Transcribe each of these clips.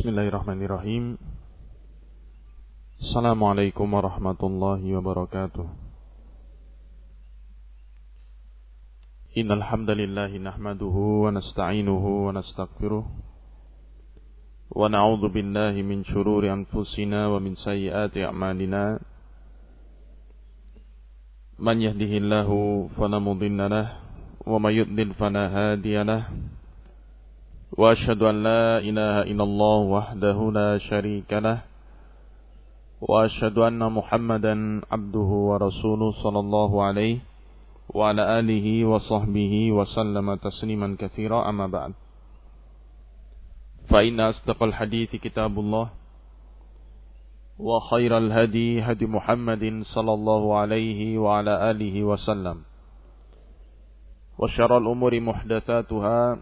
Bismillahirrahmanirrahim. Assalamualaikum warahmatullahi wabarakatuh. Innal hamdalillah nahmaduhu wa nasta'inuhu wa nastaghfiruh wa na'udzu billahi min shururi anfusina wa min sayyiati a'malina. Man yahdihillahu fala mudilla lahu wa may yudlil وأشهد أن لا إله إلا الله وحده لا شريك له وأشهد أن محمدا عبده ورسوله صلى الله عليه وعلى آله وصحبه وسلم تسليما كثيرا. أما بعد فإن أصدق الحديث كتاب الله وخير الهدي هدي محمد صلى الله عليه وعلى آله وسلم وشر الأمور محدثاتها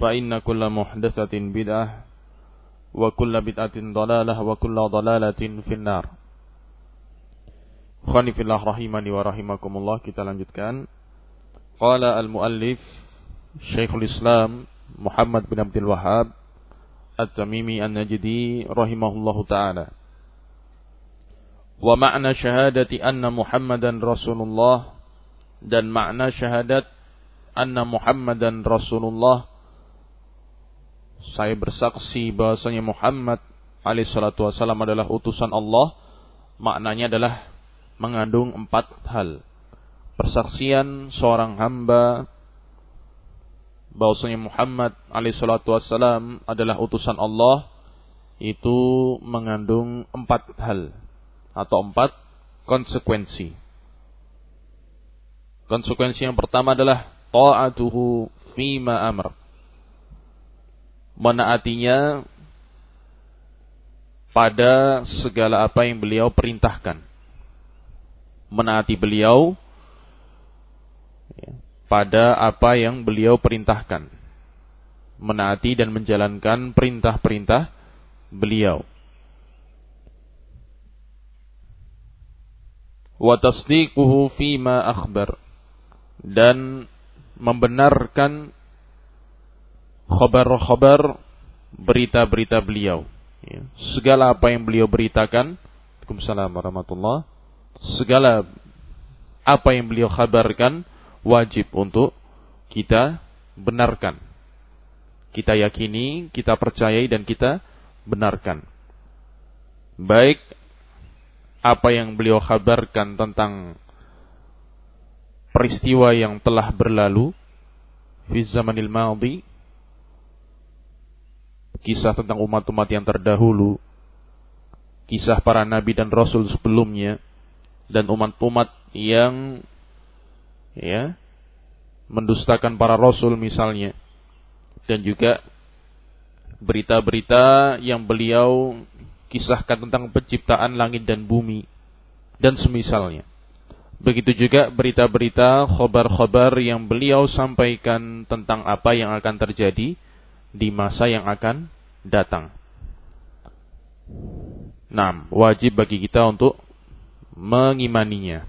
فإن كل محدثة بدعة وكل بدعة ضلالة وكل ضلالة في النار Khanifillah rahimani wa rahimakumullah Kita lanjutkan Qala al-muallif Syekhul Islam Muhammad bin Abdul Wahab At-Tamimi An-Najdi Rahimahullahu ta'ala Wa ma'na syahadati anna Muhammadan Rasulullah Dan makna syahadat Anna Muhammadan Rasulullah saya bersaksi bahwasanya Muhammad alaihissalatu wassalam adalah utusan Allah, maknanya adalah mengandung empat hal. Persaksian seorang hamba bahwasanya Muhammad alaihissalatu wassalam adalah utusan Allah itu mengandung empat hal atau empat konsekuensi. Konsekuensi yang pertama adalah ta'atuhu fima amr menaatinya pada segala apa yang beliau perintahkan. Menaati beliau pada apa yang beliau perintahkan. Menaati dan menjalankan perintah-perintah beliau. Wa tasdiquhu fima akhbar dan membenarkan khobar-khobar berita-berita beliau. Ya. Segala apa yang beliau beritakan, Waalaikumsalam warahmatullah. Segala apa yang beliau kabarkan wajib untuk kita benarkan. Kita yakini, kita percayai dan kita benarkan. Baik apa yang beliau kabarkan tentang peristiwa yang telah berlalu fi zamanil madhi kisah tentang umat-umat yang terdahulu, kisah para nabi dan rasul sebelumnya, dan umat-umat yang ya mendustakan para rasul misalnya, dan juga berita-berita yang beliau kisahkan tentang penciptaan langit dan bumi dan semisalnya. Begitu juga berita-berita khobar-khobar yang beliau sampaikan tentang apa yang akan terjadi di masa yang akan datang. Nah, wajib bagi kita untuk mengimaninya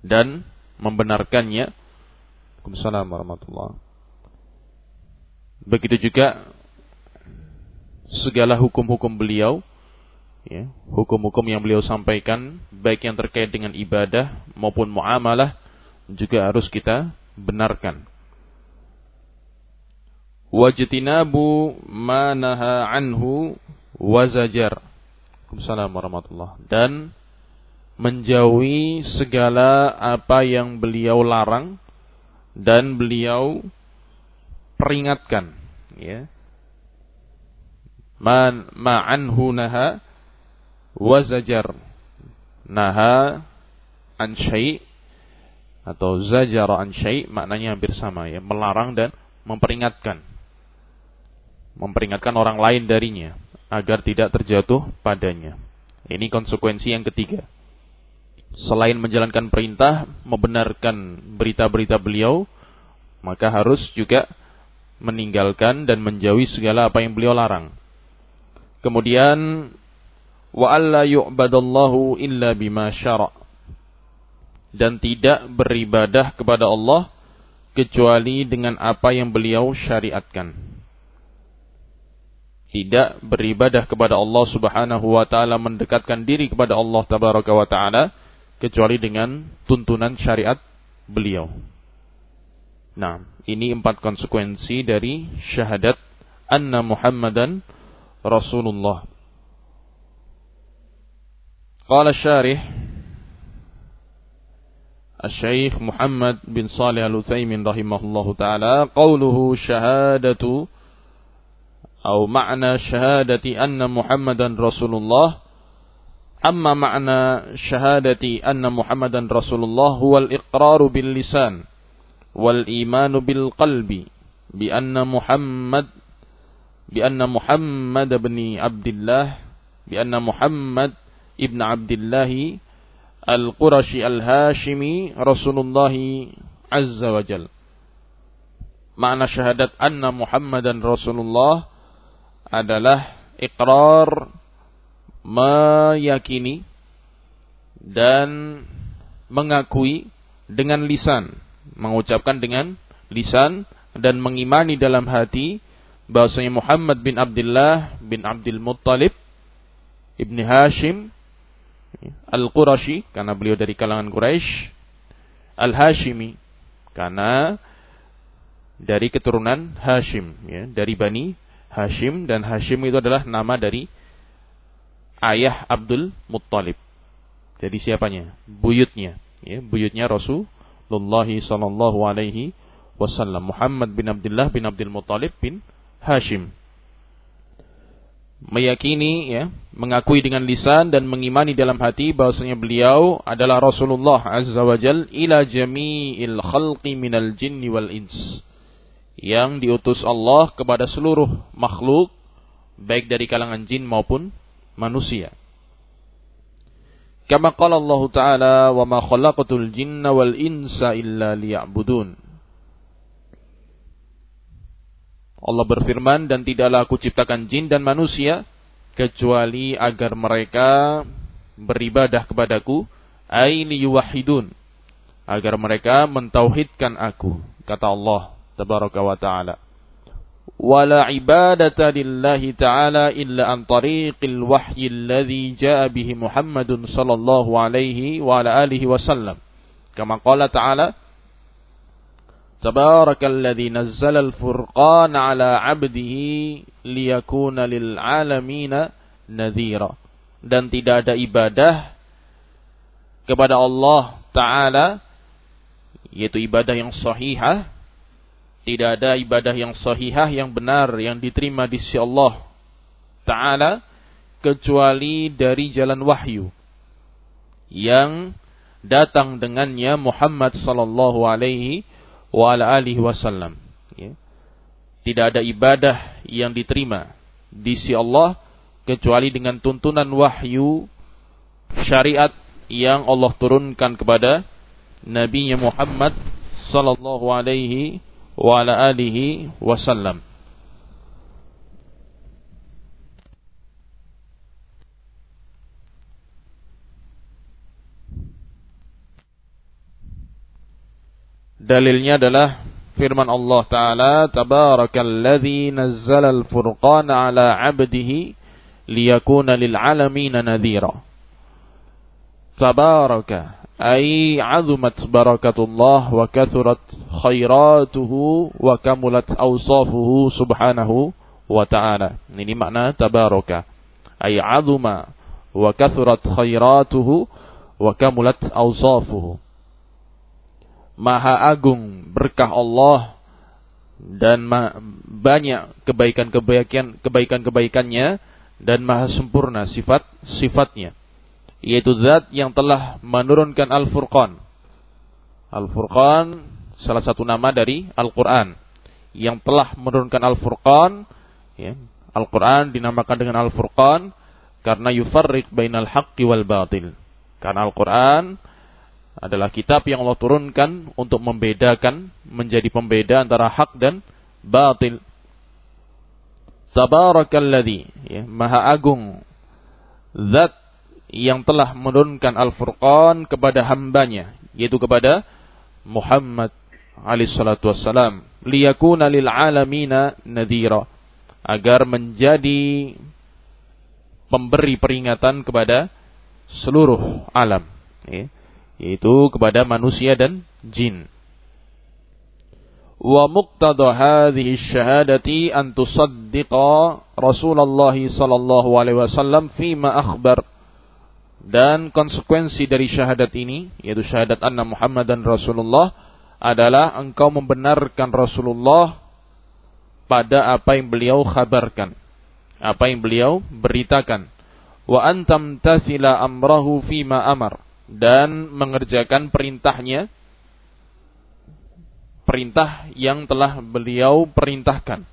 dan membenarkannya. Assalamualaikum warahmatullahi Begitu juga segala hukum-hukum beliau, ya, hukum-hukum yang beliau sampaikan, baik yang terkait dengan ibadah maupun muamalah, juga harus kita benarkan wajtinabu ma naha anhu wazajar. Assalamualaikum warahmatullah. Dan menjauhi segala apa yang beliau larang dan beliau peringatkan ya man ma'anhu naha wazajar naha an syai atau zajara an syai maknanya hampir sama ya melarang dan memperingatkan memperingatkan orang lain darinya agar tidak terjatuh padanya. Ini konsekuensi yang ketiga. Selain menjalankan perintah, membenarkan berita-berita beliau, maka harus juga meninggalkan dan menjauhi segala apa yang beliau larang. Kemudian wa alla yu'badallahu illa bima syara' dan tidak beribadah kepada Allah kecuali dengan apa yang beliau syariatkan tidak beribadah kepada Allah Subhanahu wa taala mendekatkan diri kepada Allah tabaraka wa taala kecuali dengan tuntunan syariat beliau. Nah, ini empat konsekuensi dari syahadat anna Muhammadan Rasulullah. Qala syarih Al-Syeikh Muhammad bin Salih Al-Utsaimin rahimahullahu taala, qawluhu syahadatu atau makna syahadati anna Muhammadan Rasulullah. Amma makna syahadati anna Muhammadan Rasulullah huwal iqraru bil lisan wal imanu bil qalbi. Bi anna Muhammad bi anna Muhammad bin Abdullah bi anna Muhammad ibn Abdullah al-Qurashi al-Hashimi Rasulullah azza wa makna syahadat anna Muhammadan Rasulullah adalah ikrar meyakini dan mengakui dengan lisan, mengucapkan dengan lisan dan mengimani dalam hati bahwasanya Muhammad bin Abdullah bin Abdul Muttalib ibni Hashim Al-Qurashi karena beliau dari kalangan Quraisy Al-Hashimi karena dari keturunan Hashim ya, dari Bani Hashim dan Hashim itu adalah nama dari ayah Abdul Muttalib. Jadi siapanya? Buyutnya, ya, buyutnya Rasulullah sallallahu alaihi wasallam Muhammad bin Abdullah bin Abdul Muttalib bin Hashim. Meyakini ya, mengakui dengan lisan dan mengimani dalam hati bahwasanya beliau adalah Rasulullah azza wajal ila jami'il khalqi minal jinni wal ins yang diutus Allah kepada seluruh makhluk baik dari kalangan jin maupun manusia. Kama qala Allah Ta'ala wa ma khalaqatul jinna wal insa illa liya'budun. Allah berfirman dan tidaklah aku ciptakan jin dan manusia kecuali agar mereka beribadah kepadaku aini yuwahidun agar mereka mentauhidkan aku kata Allah wa ta'ala. ولا عبادة لله تعالى إلا عن طريق الوحي الذي جاء به محمد صلى الله عليه وعلى آله وسلم كما قال تعالى تبارك الذي نزل الفرقان على عبده ليكون للعالمين نذيرا dan tidak ada ibadah kepada Allah Ta'ala yaitu ibadah yang sahihah tidak ada ibadah yang sahihah yang benar yang diterima di sisi Allah taala kecuali dari jalan wahyu yang datang dengannya Muhammad sallallahu alaihi wa alihi wasallam ya. Tidak ada ibadah yang diterima di sisi Allah kecuali dengan tuntunan wahyu syariat yang Allah turunkan kepada Nabi Muhammad sallallahu alaihi wa ala alihi wasallam. Dalilnya adalah firman Allah Ta'ala Tabarakalladzi nazzala al-furqana ala abdihi liyakuna lil'alamina nadhira Tabaraka ay azumat barakatullah wa kathurat khairatuhu wa kamulat awsafuhu subhanahu wa ta'ala. Ini makna tabaraka. Ay azuma wa kathurat khairatuhu wa. Maha agung berkah Allah dan banyak kebaikan-kebaikan kebaikan-kebaikannya dan maha sempurna sifat-sifatnya yaitu zat yang telah menurunkan Al-Furqan. Al-Furqan salah satu nama dari Al-Qur'an yang telah menurunkan Al-Furqan ya. Al-Qur'an dinamakan dengan Al-Furqan karena yufarriq bainal haqqi wal batil. Karena Al-Qur'an adalah kitab yang Allah turunkan untuk membedakan menjadi pembeda antara hak dan batil. Tabarakalladzi ya, maha agung zat yang telah menurunkan Al-Furqan kepada hambanya, yaitu kepada Muhammad alaihi salatu wassalam, liyakuna lil alamina nadhira, agar menjadi pemberi peringatan kepada seluruh alam, ya, yaitu kepada manusia dan jin. Wa muqtada hadhihi syahadati an tusaddiqa Rasulullah sallallahu alaihi wasallam fima akhbar dan konsekuensi dari syahadat ini yaitu syahadat anna Muhammadan Rasulullah adalah engkau membenarkan Rasulullah pada apa yang beliau khabarkan apa yang beliau beritakan. Wa antam tasila amrahu fima amar. Dan mengerjakan perintahnya perintah yang telah beliau perintahkan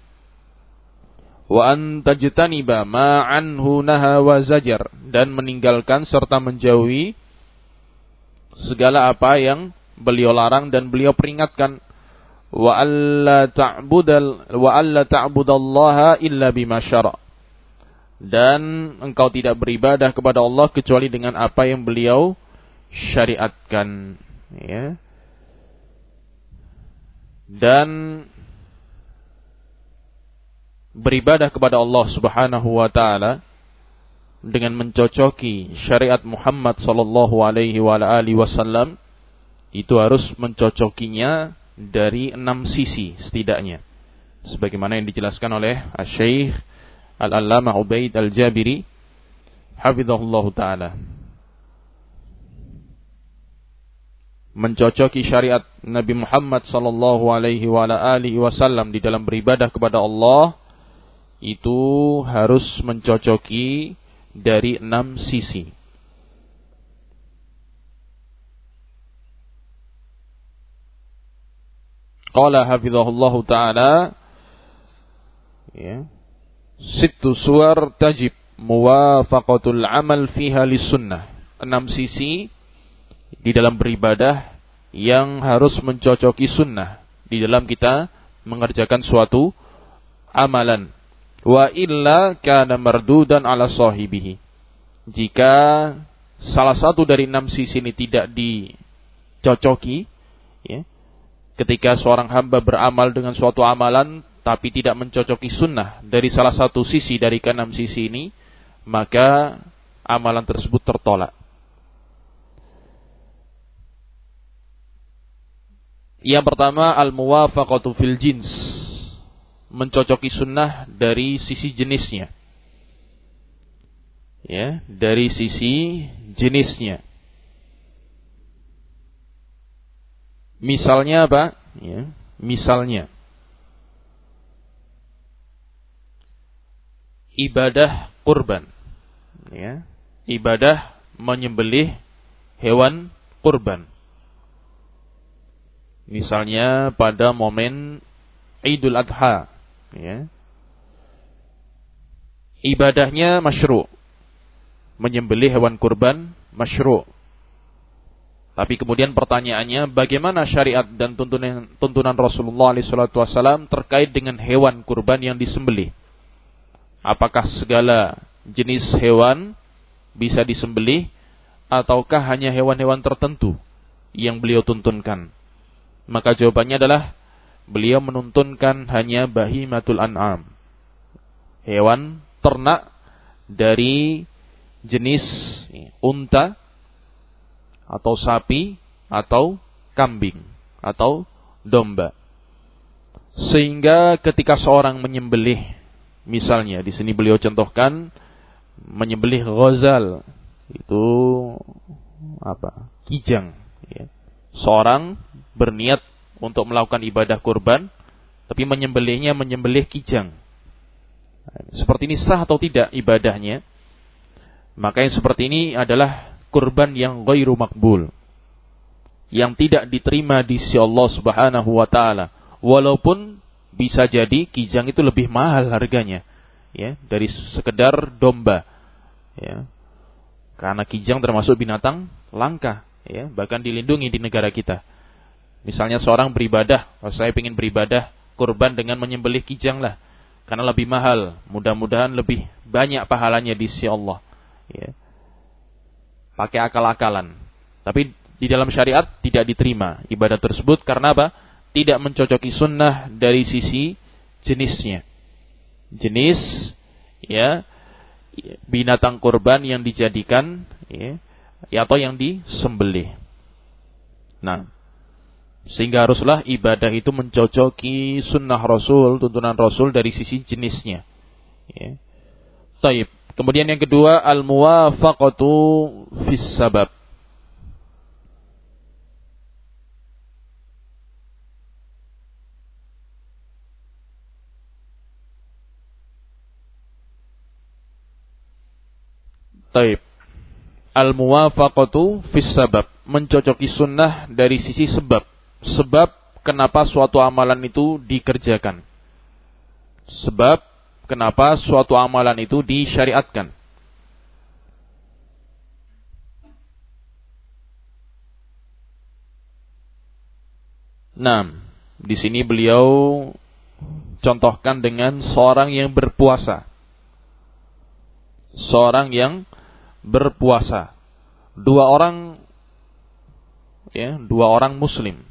wa antajtaniba ma anhu naha wa zajar. Dan meninggalkan serta menjauhi segala apa yang beliau larang dan beliau peringatkan. Wa alla ta'budal wa alla ta'budallaha illa bima syara' dan engkau tidak beribadah kepada Allah kecuali dengan apa yang beliau syariatkan. Ya. Dan beribadah kepada Allah Subhanahu wa taala dengan mencocoki syariat Muhammad sallallahu alaihi wasallam itu harus mencocokinya dari enam sisi setidaknya. Sebagaimana yang dijelaskan oleh Syekh Al-Allamah Ubaid Al-Jabiri hafizahullah taala. Mencocoki syariat Nabi Muhammad sallallahu alaihi wasallam di dalam beribadah kepada Allah itu harus mencocoki dari enam sisi. Qala hafizahullahu taala ya Sittu suar tajib muwafaqatul amal fiha sunnah. Enam sisi di dalam beribadah yang harus mencocoki sunnah di dalam kita mengerjakan suatu amalan wa illa kana mardudan ala sahibihi. Jika salah satu dari enam sisi ini tidak dicocoki, ya, ketika seorang hamba beramal dengan suatu amalan tapi tidak mencocoki sunnah dari salah satu sisi dari keenam sisi ini, maka amalan tersebut tertolak. Yang pertama al-muwafaqatu fil jins mencocoki sunnah dari sisi jenisnya. Ya, dari sisi jenisnya. Misalnya apa? Ya, misalnya ibadah kurban. Ya, ibadah menyembelih hewan kurban. Misalnya pada momen Idul Adha ya. Ibadahnya masyru. Menyembelih hewan kurban masyru. Tapi kemudian pertanyaannya, bagaimana syariat dan tuntunan, tuntunan Rasulullah SAW terkait dengan hewan kurban yang disembelih? Apakah segala jenis hewan bisa disembelih, ataukah hanya hewan-hewan tertentu yang beliau tuntunkan? Maka jawabannya adalah beliau menuntunkan hanya bahimatul an'am. Hewan ternak dari jenis unta atau sapi atau kambing atau domba. Sehingga ketika seorang menyembelih misalnya di sini beliau contohkan menyembelih ghazal itu apa? kijang ya. Seorang berniat untuk melakukan ibadah kurban, tapi menyembelihnya menyembelih kijang. Seperti ini sah atau tidak ibadahnya? Maka yang seperti ini adalah kurban yang ghairu makbul. Yang tidak diterima di sisi Allah Subhanahu wa taala. Walaupun bisa jadi kijang itu lebih mahal harganya ya dari sekedar domba ya. Karena kijang termasuk binatang langka ya, bahkan dilindungi di negara kita. Misalnya seorang beribadah, saya ingin beribadah kurban dengan menyembelih kijang lah. Karena lebih mahal, mudah-mudahan lebih banyak pahalanya di sisi Allah. Ya. Pakai akal-akalan. Tapi di dalam syariat tidak diterima ibadah tersebut karena apa? Tidak mencocoki sunnah dari sisi jenisnya. jenis ya binatang kurban yang dijadikan ya, atau yang disembelih. Nah, sehingga haruslah ibadah itu mencocoki sunnah Rasul, tuntunan Rasul dari sisi jenisnya. Ya. Taib. Kemudian yang kedua, al-muwafaqatu fis sabab. Taib. Al-muwafaqatu fis sabab. Mencocoki sunnah dari sisi sebab sebab kenapa suatu amalan itu dikerjakan. Sebab kenapa suatu amalan itu disyariatkan. Nah, di sini beliau contohkan dengan seorang yang berpuasa. Seorang yang berpuasa. Dua orang ya, dua orang muslim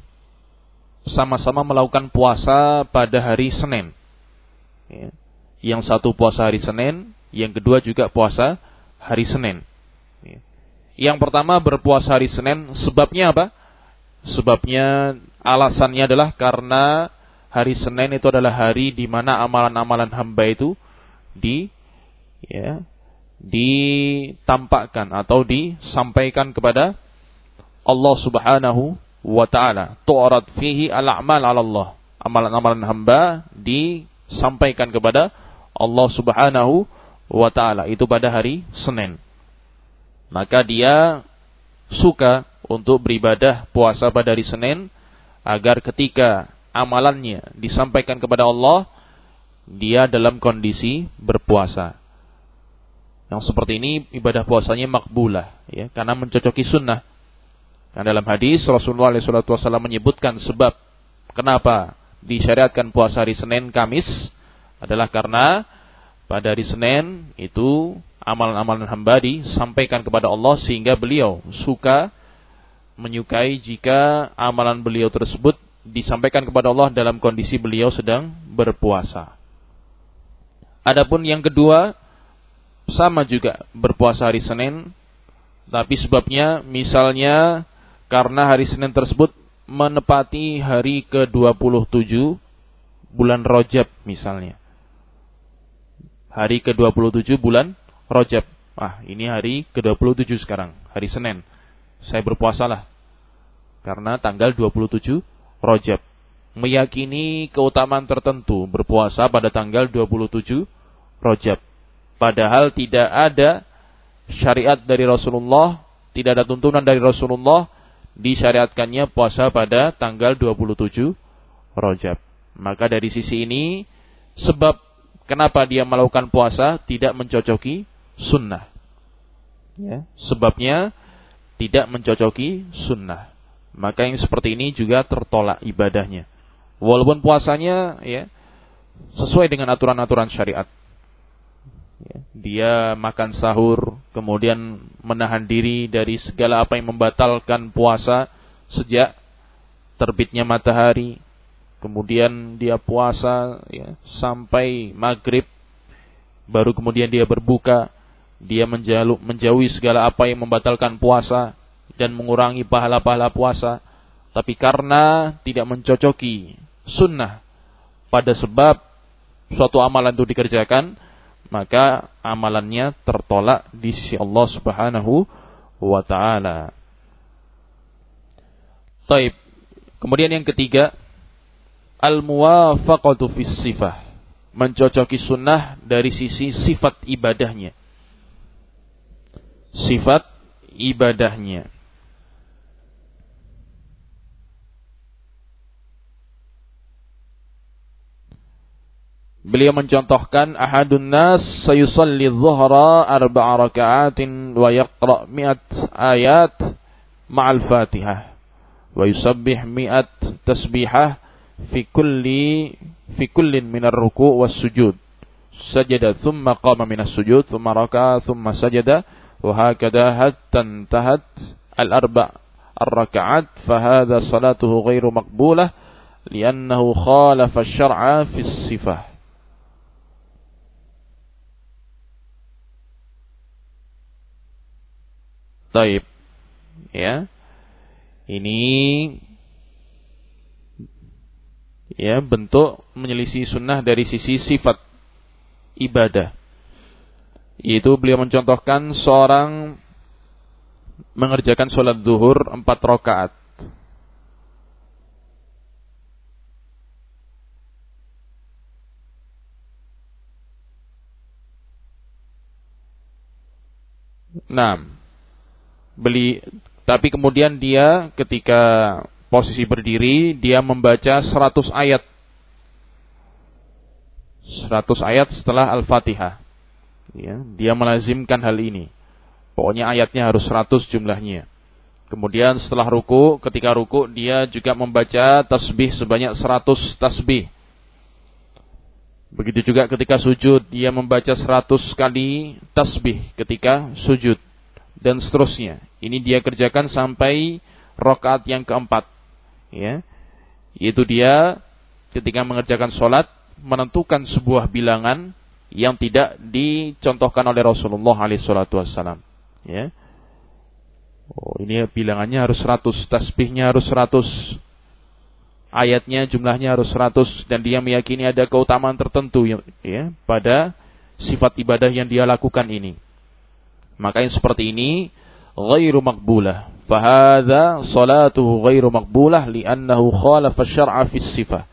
sama-sama melakukan puasa pada hari Senin. Ya. Yang satu puasa hari Senin, yang kedua juga puasa hari Senin. Ya. Yang pertama berpuasa hari Senin, sebabnya apa? Sebabnya alasannya adalah karena hari Senin itu adalah hari di mana amalan-amalan hamba itu di ya, ditampakkan atau disampaikan kepada Allah Subhanahu wa ta'ala. Tu'rad fihi al-a'mal 'ala Allah. Amalan-amalan hamba disampaikan kepada Allah Subhanahu wa taala itu pada hari Senin. Maka dia suka untuk beribadah puasa pada hari Senin agar ketika amalannya disampaikan kepada Allah dia dalam kondisi berpuasa. Yang seperti ini ibadah puasanya makbulah ya karena mencocoki sunnah Nah, dalam hadis Rasulullah SAW menyebutkan sebab kenapa disyariatkan puasa hari Senin Kamis adalah karena pada hari Senin itu amalan-amalan hamba disampaikan kepada Allah sehingga beliau suka menyukai jika amalan beliau tersebut disampaikan kepada Allah dalam kondisi beliau sedang berpuasa. Adapun yang kedua sama juga berpuasa hari Senin tapi sebabnya misalnya karena hari Senin tersebut menepati hari ke-27 bulan Rojab misalnya. Hari ke-27 bulan Rojab. Ah, ini hari ke-27 sekarang, hari Senin. Saya berpuasalah. Karena tanggal 27 Rojab. Meyakini keutamaan tertentu berpuasa pada tanggal 27 Rojab. Padahal tidak ada syariat dari Rasulullah, tidak ada tuntunan dari Rasulullah disyariatkannya puasa pada tanggal 27 Rajab. Maka dari sisi ini sebab kenapa dia melakukan puasa tidak mencocoki sunnah. Ya, sebabnya tidak mencocoki sunnah. Maka yang seperti ini juga tertolak ibadahnya. Walaupun puasanya ya sesuai dengan aturan-aturan syariat. Ya, dia makan sahur, kemudian menahan diri dari segala apa yang membatalkan puasa sejak terbitnya matahari. Kemudian dia puasa ya, sampai maghrib, baru kemudian dia berbuka. Dia menjaluk, menjauhi segala apa yang membatalkan puasa dan mengurangi pahala-pahala puasa. Tapi karena tidak mencocoki sunnah pada sebab suatu amalan itu dikerjakan, maka amalannya tertolak di sisi Allah Subhanahu wa taala. Taib. Kemudian yang ketiga, al-muwafaqatu fis sifah. Mencocoki sunnah dari sisi sifat ibadahnya. Sifat ibadahnya. Beliau mencontohkan ahadun nas sayusalli dhuhra arba'a raka'atin wa yaqra' mi'at ayat ma'al fatihah wa yusabbih mi'at tasbihah fi kulli fi kullin minar ruku' was sujud sajada thumma qama minas sujud thumma raka'a thumma sajada wa hakada hatta intahat al arba' الركعات فهذا صلاته غير مقبولة لأنه خالف الشرع في الصفة Taib. Ya. Ini ya bentuk menyelisih sunnah dari sisi sifat ibadah. Yaitu beliau mencontohkan seorang mengerjakan sholat zuhur empat rakaat. Nah, beli tapi kemudian dia ketika posisi berdiri dia membaca 100 ayat 100 ayat setelah Al-Fatihah. Ya, dia melazimkan hal ini. Pokoknya ayatnya harus 100 jumlahnya. Kemudian setelah ruku, ketika ruku dia juga membaca tasbih sebanyak 100 tasbih. Begitu juga ketika sujud dia membaca 100 kali tasbih ketika sujud dan seterusnya. Ini dia kerjakan sampai rokaat yang keempat. Ya. Yaitu dia ketika mengerjakan sholat menentukan sebuah bilangan yang tidak dicontohkan oleh Rasulullah SAW. Ya. Oh, ini bilangannya harus 100, tasbihnya harus 100, ayatnya jumlahnya harus 100 dan dia meyakini ada keutamaan tertentu ya pada sifat ibadah yang dia lakukan ini. Maka yang seperti ini ghairu maqbulah. Fahadha salatuhu ghairu maqbulah li'annahu khalafa syar'a fis sifah.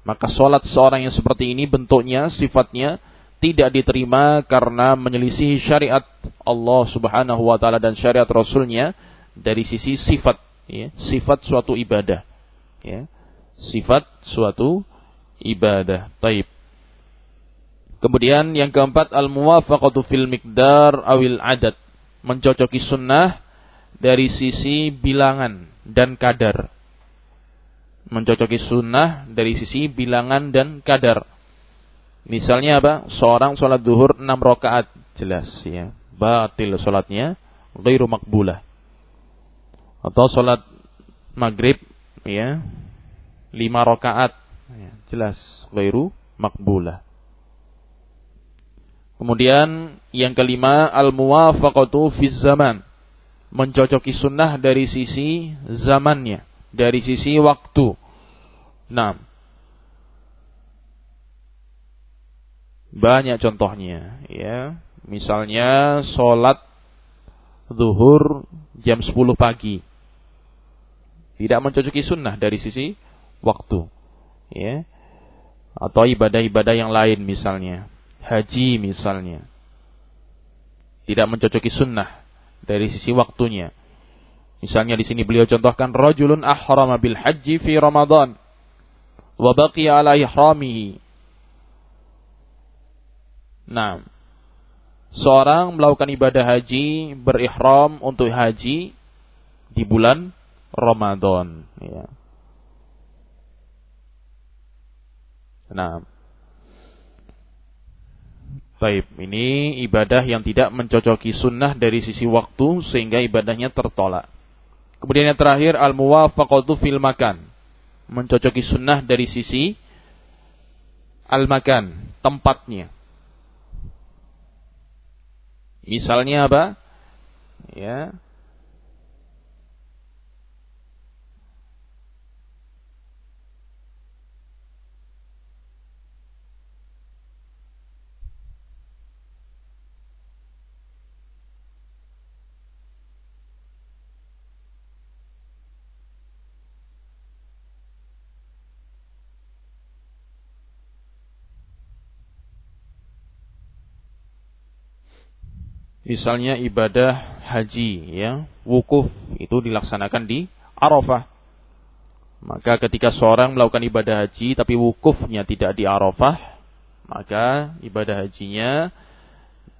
Maka salat seorang yang seperti ini bentuknya, sifatnya tidak diterima karena menyelisihi syariat Allah Subhanahu wa taala dan syariat Rasulnya dari sisi sifat ya, sifat suatu ibadah ya. Sifat suatu ibadah. Taib. Kemudian yang keempat al-muwafaqatu fil miqdar awil adat. Mencocoki sunnah dari sisi bilangan dan kadar. Mencocoki sunnah dari sisi bilangan dan kadar. Misalnya apa? Seorang sholat duhur 6 rakaat. Jelas ya. Batil sholatnya. Ghairu makbulah. Atau sholat maghrib. Ya. 5 rakaat. Ya, jelas. Ghairu makbulah. Kemudian yang kelima al-muwafaqatu fi zaman. Mencocoki sunnah dari sisi zamannya, dari sisi waktu. Nah, Banyak contohnya, ya. Misalnya sholat zuhur jam 10 pagi. Tidak mencocoki sunnah dari sisi waktu. Ya. Atau ibadah-ibadah yang lain misalnya. Haji misalnya. Tidak mencocoki sunnah dari sisi waktunya. Misalnya di sini beliau contohkan rajulun ahrama bil haji fi Ramadan wa baqiya ala ihramihi Nah, seorang melakukan ibadah haji berihram untuk haji di bulan Ramadan. Ya. Nah, Baik, ini ibadah yang tidak mencocoki sunnah dari sisi waktu sehingga ibadahnya tertolak. Kemudian yang terakhir al-muwafaqatu fil makan. Mencocoki sunnah dari sisi al-makan, tempatnya. Misalnya apa? Ya. Misalnya ibadah haji ya, wukuf itu dilaksanakan di Arafah. Maka ketika seorang melakukan ibadah haji tapi wukufnya tidak di Arafah, maka ibadah hajinya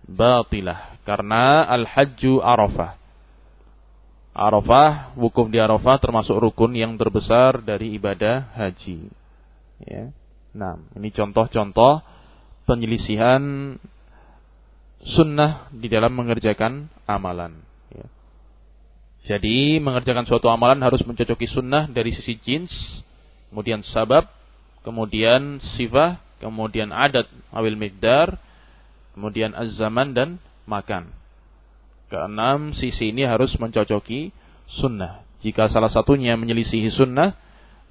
batilah karena al-hajju Arafah. Arafah, wukuf di Arafah termasuk rukun yang terbesar dari ibadah haji. Ya. Nah, ini contoh-contoh penyelisihan sunnah di dalam mengerjakan amalan. Ya. Jadi mengerjakan suatu amalan harus mencocoki sunnah dari sisi jins, kemudian sabab, kemudian sifah, kemudian adat awil migdar, kemudian az-zaman dan makan. Keenam, sisi ini harus mencocoki sunnah. Jika salah satunya menyelisihi sunnah,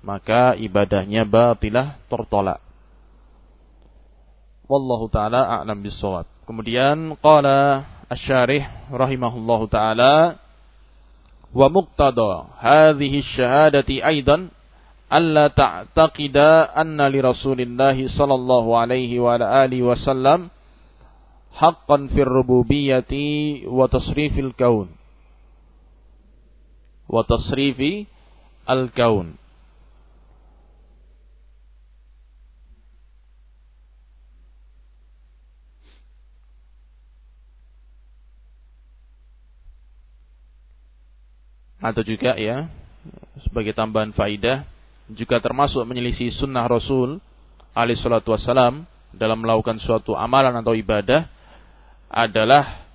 maka ibadahnya batilah tertolak. Wallahu taala a'lam bissawab. Kemudian qala asy-syarih rahimahullahu taala wa muqtada hadhihi syahadati aidan alla ta'taqida anna li Rasulillah sallallahu alaihi wa alihi wasallam haqqan fir rububiyyati wa tasrifil kaun wa tasrifi al kaun atau juga ya sebagai tambahan faidah juga termasuk menyelisih sunnah Rasul alaihi salatu wassalam dalam melakukan suatu amalan atau ibadah adalah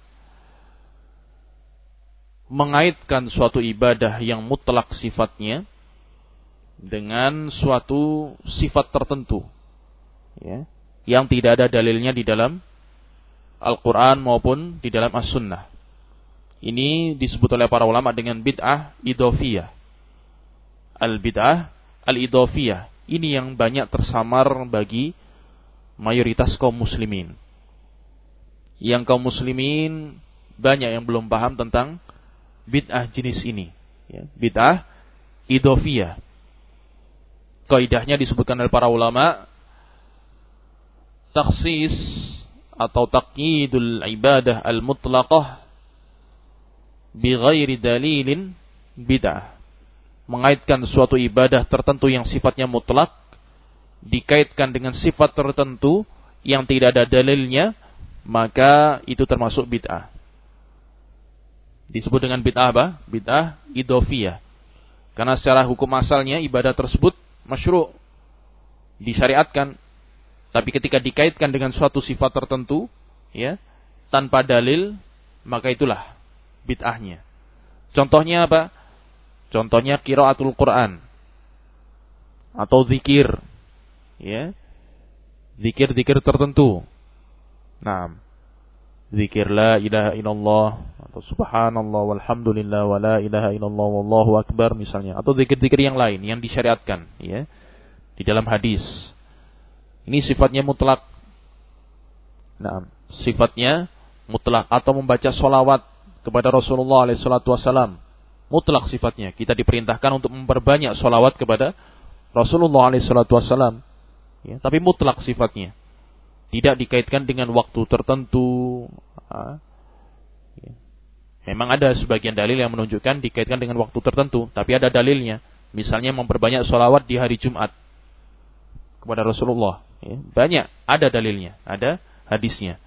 mengaitkan suatu ibadah yang mutlak sifatnya dengan suatu sifat tertentu ya, yang tidak ada dalilnya di dalam Al-Quran maupun di dalam As-Sunnah. Ini disebut oleh para ulama dengan bid'ah idofiyah. Al-bid'ah al-idofiyah. Ini yang banyak tersamar bagi mayoritas kaum muslimin. Yang kaum muslimin banyak yang belum paham tentang bid'ah jenis ini. Ya, bid'ah idofiyah. Kaidahnya disebutkan oleh para ulama taksis atau taqyidul ibadah al-mutlaqah bighairi dalilin bid'ah. Mengaitkan suatu ibadah tertentu yang sifatnya mutlak dikaitkan dengan sifat tertentu yang tidak ada dalilnya, maka itu termasuk bid'ah. Disebut dengan bid'ah apa? Bid'ah idofiyah. Karena secara hukum asalnya ibadah tersebut masyru' disyariatkan. Tapi ketika dikaitkan dengan suatu sifat tertentu, ya, tanpa dalil, maka itulah bid'ahnya. Contohnya apa? Contohnya kiraatul Quran atau zikir, ya, zikir-zikir tertentu. Nah, zikir la ilaha illallah atau subhanallah walhamdulillah wa la ilaha illallah wallahu akbar misalnya atau zikir-zikir yang lain yang disyariatkan ya di dalam hadis. Ini sifatnya mutlak. Nah, sifatnya mutlak atau membaca solawat kepada Rasulullah SAW. Mutlak sifatnya. Kita diperintahkan untuk memperbanyak solawat kepada Rasulullah SAW. Ya, tapi mutlak sifatnya. Tidak dikaitkan dengan waktu tertentu. Ya. Memang ada sebagian dalil yang menunjukkan dikaitkan dengan waktu tertentu. Tapi ada dalilnya. Misalnya memperbanyak solawat di hari Jumat. Kepada Rasulullah. Ya, banyak. Ada dalilnya. Ada hadisnya.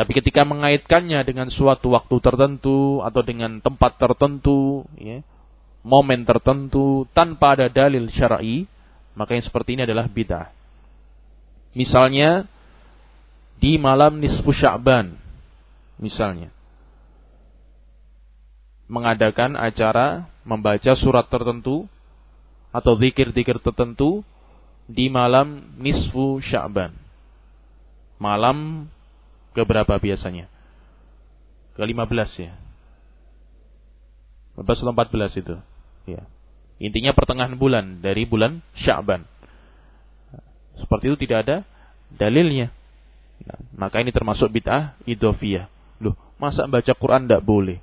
Tapi ketika mengaitkannya dengan suatu waktu tertentu atau dengan tempat tertentu, ya, momen tertentu tanpa ada dalil syar'i, maka yang seperti ini adalah bid'ah. Misalnya di malam nisfu Sya'ban, misalnya mengadakan acara membaca surat tertentu atau zikir-zikir tertentu di malam nisfu Sya'ban. Malam ke berapa biasanya? Ke 15 ya. 15 atau 14 itu. Ya. Intinya pertengahan bulan dari bulan Sya'ban. Seperti itu tidak ada dalilnya. Nah, maka ini termasuk bid'ah idofiyah. Loh, masa baca Quran tidak boleh?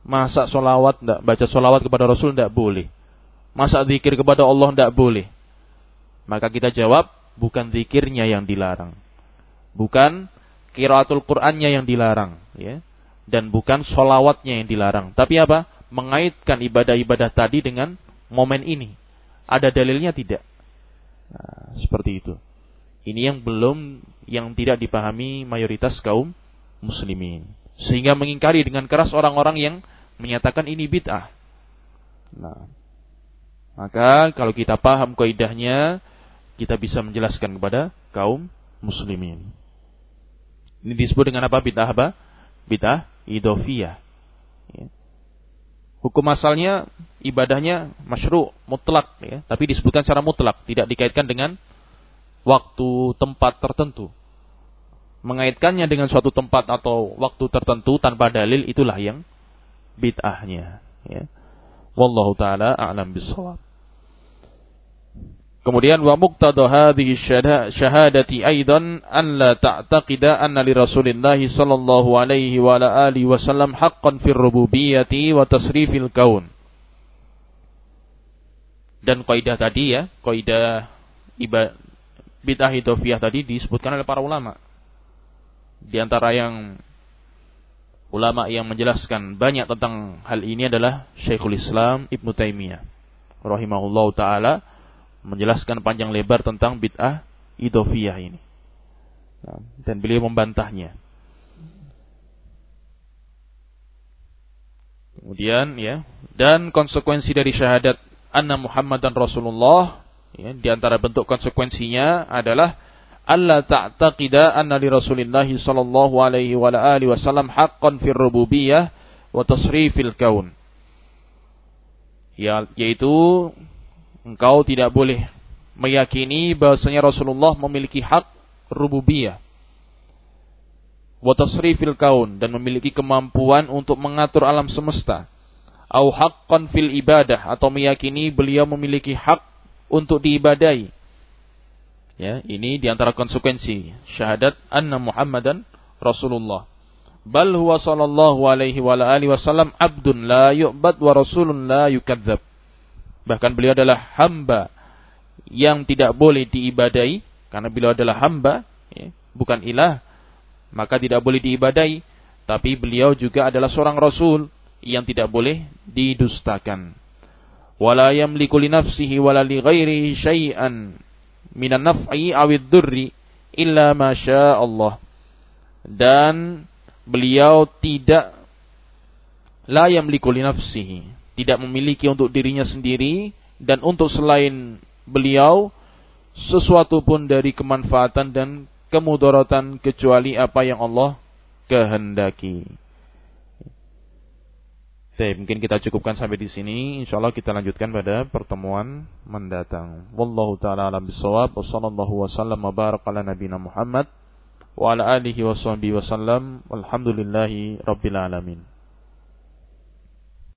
Masa solawat tidak baca solawat kepada Rasul tidak boleh? Masa zikir kepada Allah tidak boleh? Maka kita jawab, bukan zikirnya yang dilarang. Bukan kiraatul Qur'annya yang dilarang, ya. Dan bukan solawatnya yang dilarang. Tapi apa? Mengaitkan ibadah-ibadah tadi dengan momen ini. Ada dalilnya tidak? Nah, seperti itu. Ini yang belum, yang tidak dipahami mayoritas kaum muslimin. Sehingga mengingkari dengan keras orang-orang yang menyatakan ini bid'ah. Nah, maka kalau kita paham kaidahnya, kita bisa menjelaskan kepada kaum muslimin. Ini disebut dengan apa? Bid'ah apa? Bid'ah idofiyah. Ya. Hukum asalnya ibadahnya masyru' mutlak ya, tapi disebutkan secara mutlak, tidak dikaitkan dengan waktu tempat tertentu. mengaitkannya dengan suatu tempat atau waktu tertentu tanpa dalil itulah yang bid'ahnya ya wallahu taala a'lam bissawab Kemudian wa muqtada hadhihi syahadati aidan an la ta'taqida anna li Rasulillah sallallahu alaihi wa ala alihi wasallam haqqan fir rububiyyati wa tasrifil kaun. Dan kaidah tadi ya, kaidah bid'ah idhofiyah tadi disebutkan oleh para ulama. Di antara yang ulama yang menjelaskan banyak tentang hal ini adalah Syekhul Islam Ibnu Taimiyah rahimahullahu taala menjelaskan panjang lebar tentang bid'ah idofiyah ini. Nah, dan beliau membantahnya. Kemudian ya, dan konsekuensi dari syahadat anna Muhammadan Rasulullah ya, di antara bentuk konsekuensinya adalah Allah ta'taqida anna li Rasulillah sallallahu alaihi wa alihi wasallam haqqan fir rububiyyah wa tasrifil kaun. Ya, yaitu engkau tidak boleh meyakini bahwasanya Rasulullah memiliki hak rububiyah. Wa tasrifil kaun dan memiliki kemampuan untuk mengatur alam semesta. Au haqqan fil ibadah atau meyakini beliau memiliki hak untuk diibadai. Ya ini di antara konsekuensi syahadat anna Muhammadan Rasulullah. Bal huwa sallallahu alaihi wa alihi wasallam abdun la yu'bad wa rasulun la yukadzab Bahkan beliau adalah hamba yang tidak boleh diibadai karena beliau adalah hamba, ya, bukan ilah, maka tidak boleh diibadai. Tapi beliau juga adalah seorang rasul yang tidak boleh didustakan. Wala yamliku li nafsihi wala li ghairihi syai'an minan naf'i awid durri illa ma Allah. Dan beliau tidak la yamliku li nafsihi tidak memiliki untuk dirinya sendiri dan untuk selain beliau sesuatu pun dari kemanfaatan dan kemudaratan kecuali apa yang Allah kehendaki. Oke, mungkin kita cukupkan sampai di sini. Insyaallah kita lanjutkan pada pertemuan mendatang. Wallahu taala alam bisawab. Wassallallahu wasallam wa nabiyina Muhammad wa ala alihi wa sahbihi wasallam. Walhamdulillahi rabbil alamin.